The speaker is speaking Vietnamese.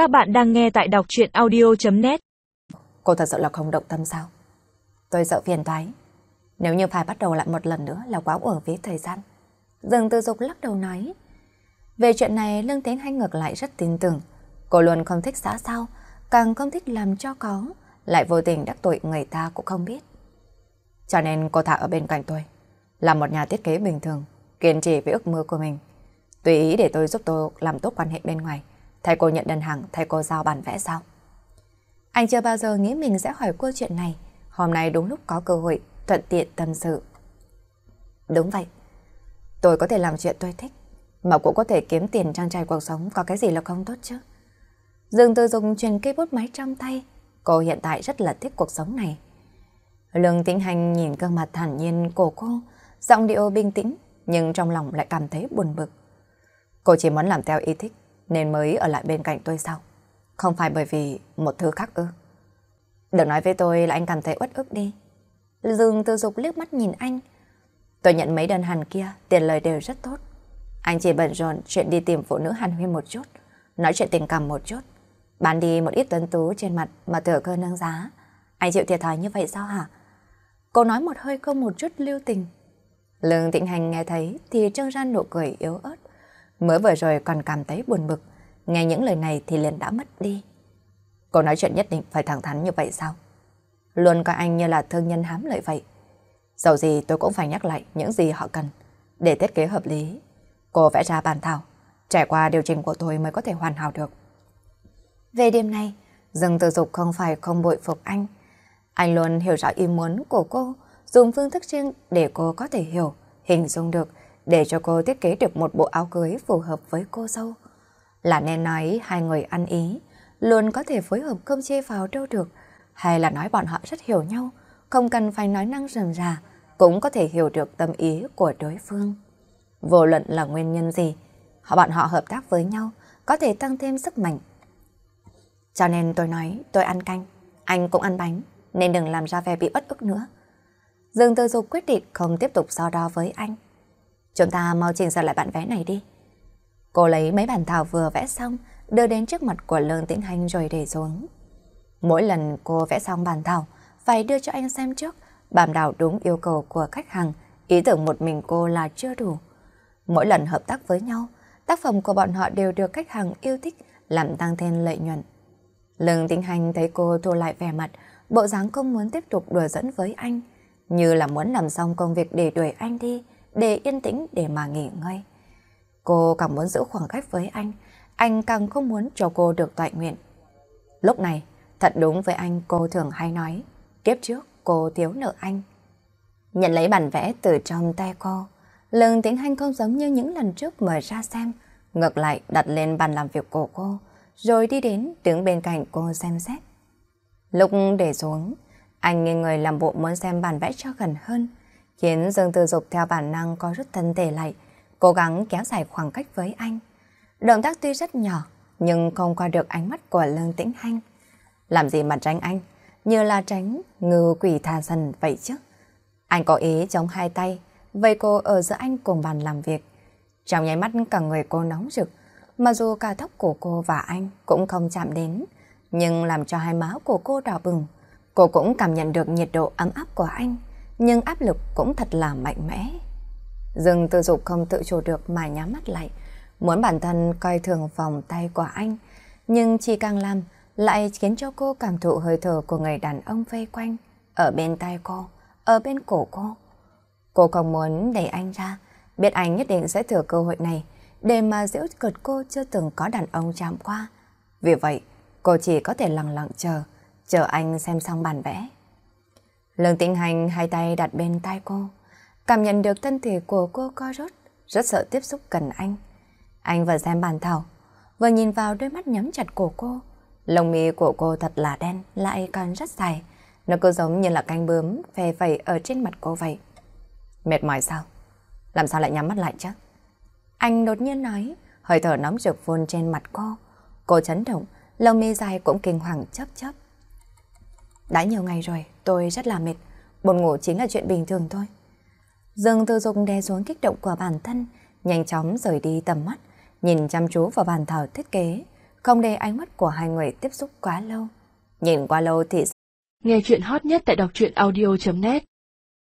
Các bạn đang nghe tại đọc chuyện audio.net Cô thật sự là không động tâm sao? Tôi sợ phiền toái. Nếu như phải bắt đầu lại một lần nữa là quá ở phí thời gian. Dương Tư Dục lắc đầu nói. Về chuyện này Lương Tiến Hanh ngược lại rất tin tưởng. Cô luôn không thích xã sao, càng không thích làm cho có, lại vô tình đắc tội người ta cũng không biết. Cho nên cô thả ở bên cạnh tôi, là một nhà thiết kế bình thường, kiên trì với ước mơ của mình. Tùy ý để tôi giúp tôi làm tốt quan hệ bên ngoài. Thầy cô nhận đơn hàng, thầy cô giao bản vẽ sao? Anh chưa bao giờ nghĩ mình sẽ hỏi cô chuyện này. Hôm nay đúng lúc có cơ hội, thuận tiện tâm sự. Đúng vậy. Tôi có thể làm chuyện tôi thích, mà cũng có thể kiếm tiền trang trải cuộc sống, có cái gì là không tốt chứ? Dương Tư dùng truyền cây bút máy trong tay. Cô hiện tại rất là thích cuộc sống này. Lương Tĩnh Hành nhìn gương mặt thản nhiên của cô, giọng điệu bình tĩnh, nhưng trong lòng lại cảm thấy buồn bực. Cô chỉ muốn làm theo ý thích, nên mới ở lại bên cạnh tôi sao? Không phải bởi vì một thứ khác ư? Đừng nói với tôi là anh cảm thấy uất ức đi. Dương Tư Dục liếc mắt nhìn anh. Tôi nhận mấy đơn hàng kia, tiền lời đều rất tốt. Anh chỉ bận rộn chuyện đi tìm phụ nữ hàn huyên một chút, nói chuyện tình cảm một chút, bán đi một ít tuấn tú trên mặt mà thừa cơ nâng giá. Anh chịu thiệt thòi như vậy sao hả? Cô nói một hơi không một chút lưu tình. Lương Tịnh Hành nghe thấy thì trưng ra nụ cười yếu ớt. Mới vừa rồi còn cảm thấy buồn bực, nghe những lời này thì liền đã mất đi. Cô nói chuyện nhất định phải thẳng thắn như vậy sao? Luôn coi anh như là thương nhân hám lợi vậy. Dẫu gì tôi cũng phải nhắc lại những gì họ cần để thiết kế hợp lý. Cô vẽ ra bàn thảo, trải qua điều chỉnh của tôi mới có thể hoàn hảo được. Về đêm nay, Dương tư Dục không phải không bội phục anh. Anh luôn hiểu rõ ý muốn của cô, dùng phương thức riêng để cô có thể hiểu, hình dung được, để cho cô thiết kế được một bộ áo cưới phù hợp với cô dâu. Là nên nói hai người ăn ý, luôn có thể phối hợp không chê vào đâu được, hay là nói bọn họ rất hiểu nhau, không cần phải nói năng rườm rà, cũng có thể hiểu được tâm ý của đối phương. Vô luận là nguyên nhân gì, họ bọn họ hợp tác với nhau, có thể tăng thêm sức mạnh. Cho nên tôi nói tôi ăn canh, anh cũng ăn bánh, nên đừng làm ra vẻ bị bất ức nữa. Dương Tư Dục quyết định không tiếp tục so đo với anh. Chúng ta mau chỉnh sửa lại bản vẽ này đi. Cô lấy mấy bản thảo vừa vẽ xong, đưa đến trước mặt của Lương Tĩnh Hành rồi để xuống. Mỗi lần cô vẽ xong bản thảo, phải đưa cho anh xem trước, bảo đảm đúng yêu cầu của khách hàng, ý tưởng một mình cô là chưa đủ. Mỗi lần hợp tác với nhau, tác phẩm của bọn họ đều được khách hàng yêu thích, làm tăng thêm lợi nhuận. Lương Tĩnh Hành thấy cô thu lại vẻ mặt, bộ dáng không muốn tiếp tục đùa dẫn với anh, như là muốn làm xong công việc để đuổi anh đi, để yên tĩnh để mà nghỉ ngơi. Cô càng muốn giữ khoảng cách với anh, anh càng không muốn cho cô được toại nguyện. Lúc này, thật đúng với anh cô thường hay nói, kiếp trước cô thiếu nợ anh. Nhận lấy bản vẽ từ trong tay cô, lần tiếng hành không giống như những lần trước mở ra xem, ngược lại đặt lên bàn làm việc của cô, rồi đi đến đứng bên cạnh cô xem xét. Lúc để xuống, anh nghe người làm bộ muốn xem bản vẽ cho gần hơn, khiến Dương Tư Dục theo bản năng có rút thân thể lại, cố gắng kéo dài khoảng cách với anh. Động tác tuy rất nhỏ, nhưng không qua được ánh mắt của Lương Tĩnh Hanh. Làm gì mà tránh anh, như là tránh ngư quỷ thà dần vậy chứ. Anh có ý chống hai tay, vây cô ở giữa anh cùng bàn làm việc. Trong nháy mắt cả người cô nóng rực, mà dù cả tóc của cô và anh cũng không chạm đến, nhưng làm cho hai má của cô đỏ bừng. Cô cũng cảm nhận được nhiệt độ ấm áp của anh, nhưng áp lực cũng thật là mạnh mẽ. Dương tự dục không tự chủ được mà nhắm mắt lại, muốn bản thân coi thường vòng tay của anh, nhưng chỉ càng làm lại khiến cho cô cảm thụ hơi thở của người đàn ông vây quanh, ở bên tay cô, ở bên cổ cô. Cô không muốn đẩy anh ra, biết anh nhất định sẽ thừa cơ hội này để mà giễu cợt cô chưa từng có đàn ông chạm qua. Vì vậy, cô chỉ có thể lặng lặng chờ, chờ anh xem xong bản vẽ. Lương Tĩnh Hành hai tay đặt bên tay cô, cảm nhận được thân thể của cô co rút, rất sợ tiếp xúc gần anh. Anh vừa xem bàn thảo, vừa nhìn vào đôi mắt nhắm chặt của cô. Lông mi của cô thật là đen, lại còn rất dài. Nó cứ giống như là cánh bướm phè phẩy ở trên mặt cô vậy. Mệt mỏi sao? Làm sao lại nhắm mắt lại chứ? Anh đột nhiên nói, hơi thở nóng rực phun trên mặt cô. Cô chấn động, lông mi dài cũng kinh hoàng chấp chấp. Đã nhiều ngày rồi, tôi rất là mệt. Buồn ngủ chính là chuyện bình thường thôi. Dương Tư Dục đè xuống kích động của bản thân, nhanh chóng rời đi tầm mắt, nhìn chăm chú vào bàn thảo thiết kế, không để ánh mắt của hai người tiếp xúc quá lâu. Nhìn qua lâu thì... Nghe chuyện hot nhất tại đọc truyện audio.net